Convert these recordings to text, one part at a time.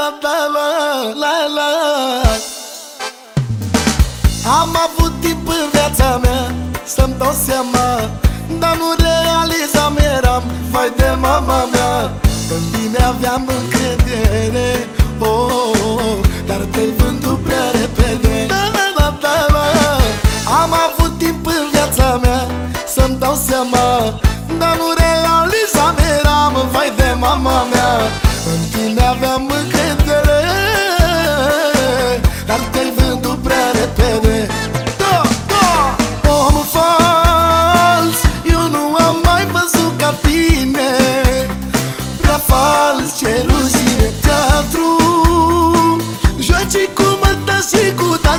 la la la la Am avut timp în viața mea Să-mi dau seama Dar nu realizam Eram vai de mama mea. În mine aveam încredere oh, oh, oh, Dar te-ai vândut prea repede. La, la, la, la, la. Am avut timp în viața mea Să-mi dau seama Dar nu realizam Eram vai de mama mea. În tine aveam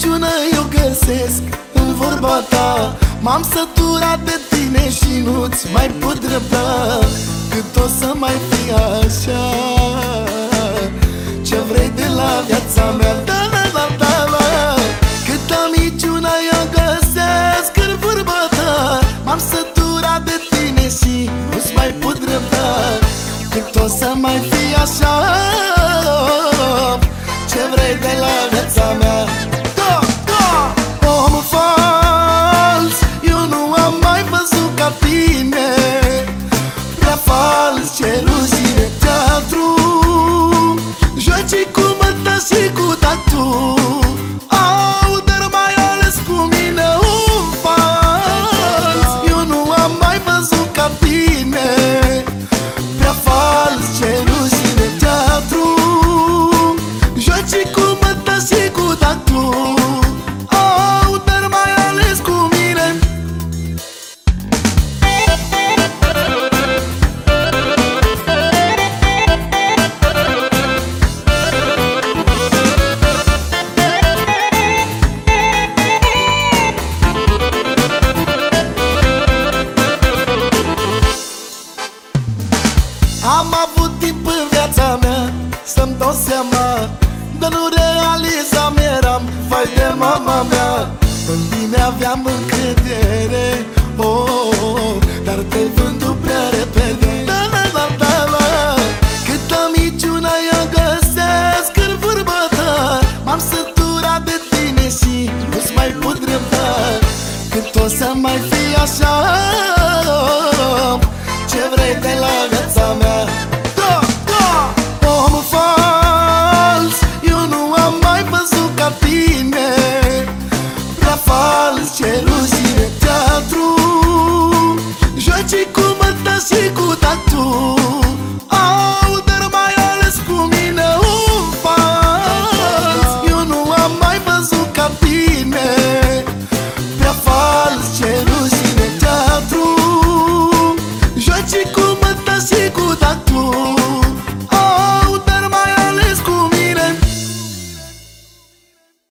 minciună eu găsesc în vorba ta. M-am săturat de tine și nu-ți mai pot drepta. Cât o să mai fie așa? Ce vrei de la viața mea? Da, da, da, da, da. Cât o minciună eu găsesc în vorba ta. M-am săturat de tine și nu-ți mai pot drepta. Cât o să mai fie așa și Am avut timp în viața mea Să-mi dau seama Dar nu realizam Eram vai de mama mea. În mine aveam încredere oh, oh, oh, Dar te-ai vândut prea repede. La, la, la, la, la. Câtă minciună eu găsesc în vorba ta M-am săturat de tine și nu-ți mai pot drepta. Cât o să mai fie așa Ce vrei de la viața mea celuzie teatru Joci cu măta și cu tatu. Au, dar mai ales cu mine un fals Eu nu am mai văzut ca tine Prea fals celuzie teatru Joci cu măta și cu tatu.